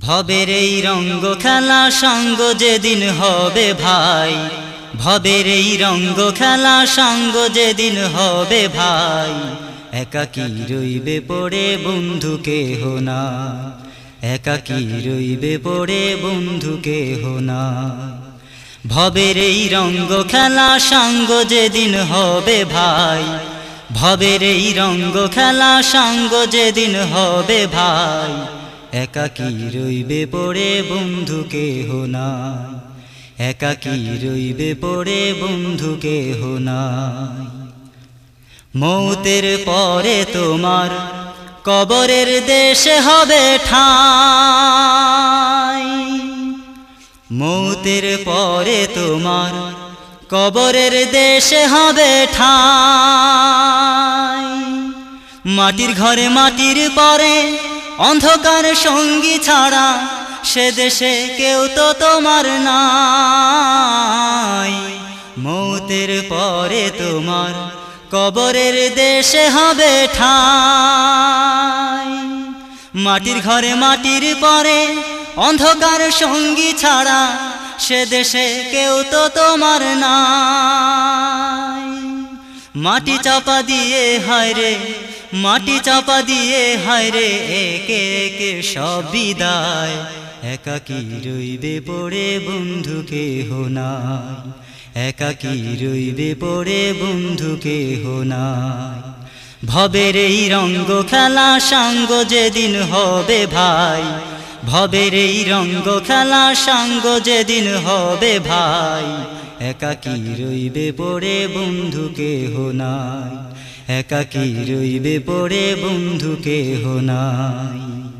ভবের এই রঙ্গ খেলা সঙ্গ যেদিন হবে ভাই। ভবের এই রঙ্গ খেলা সঙ্গ যেদিন হবে ভাই। একাকি রইবে পড়ে বন্ধু কেহ না। একাকি রইবে পড়ে বন্ধু কেহ না। ভবের এই রঙ্গ খেলা সঙ্গ যেদিন হবে ভাই। ভবের এই রঙ্গ খেলা সঙ্গ যেদিন হবে ভাই। একাকি রইবে পড়ে বন্ধু কেহ নাই। একাকি রইবে পড়ে বন্ধু কেহ নাই। মৌতের পরে তোমার কবরের দেশে হবে ঠাই। মৌতের পরে তোমার কবরের দেশে হবে ঠাই। মাটির ঘরে মাটির পরে অন্ধকার সঙ্গী ছাড়া সে দেশে কেউ তো তোমার নাই। মৌতের পরে তোমার কবরের দেশে হবে ঠাই। মাটির ঘরে মাটির পরে অন্ধকার সঙ্গী ছাড়া সে দেশে কেউ তো তোমার নাই। মাটি চাপা দিয়ে হায় রে মাটি চাপা দিয়ে, হায় রে, একে একে সব বিদায়। একাকি রইবে পড়ে বন্ধু কেহ নাই। একাকি রইবে পড়ে বন্ধু কেহ নাই। ভবের এই রঙ্গ খেলা সাঙ্গ যেদিন হবে ভাই। ভবের এই রঙ্গ খেলা সাঙ্গ যেদিন হবে ভাই। একাকি রইবে পড়ে বন্ধু কেহ নাই। একাকি রইবে পড়ে বন্ধু কেহ নাই।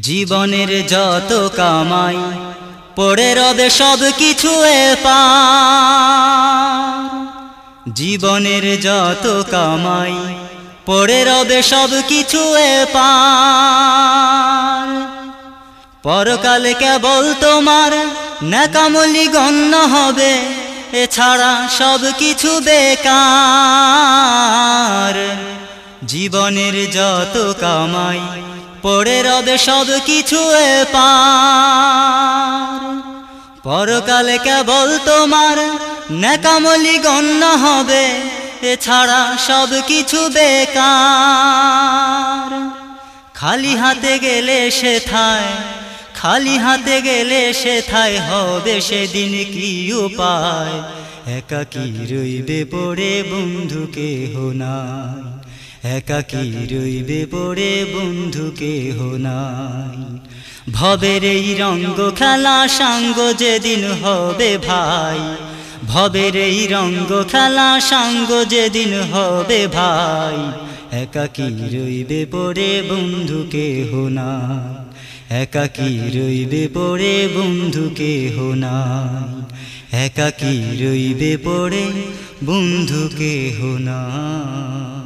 জীবনের যত কামাই, পড়ে রবে সব কিছু পার। জীবনের যত কামাই, পড়ে রবে সব কিছু পার। পরকালে কেবল তোমার নাকামলি গণ্য হবে। এছাড়া সব কিছু বেকার। জীবনের যত কামাই, পড়ে রবে সব কিছু পার। পরকালে কেবল তোমার নাকামলি গণ্য হবে, এছাড়া সব কিছু বেকার। খালি হাতে গেলে সে থায় খালি হাতে গেলে সে থায় হবে সেদিন কি উপায়? একাকি রইবে পড়ে বন্ধু কেহ নাই? একাকি রইবে পড়ে বন্ধু কেহ নাই? ভবের এই রঙ্গ খেলা সাঙ্গ যেদিন হবে ভাই। ভবের এই রঙ্গ খেলা সাঙ্গ যেদিন হবে ভাই। একাকি রইবে পড়ে বন্ধু কেহ নাই? একাকি রইবে পড়ে বন্ধুকে হোনাই একা একাকি রইবে পড়ে বন্ধুকে হোনাই নাই।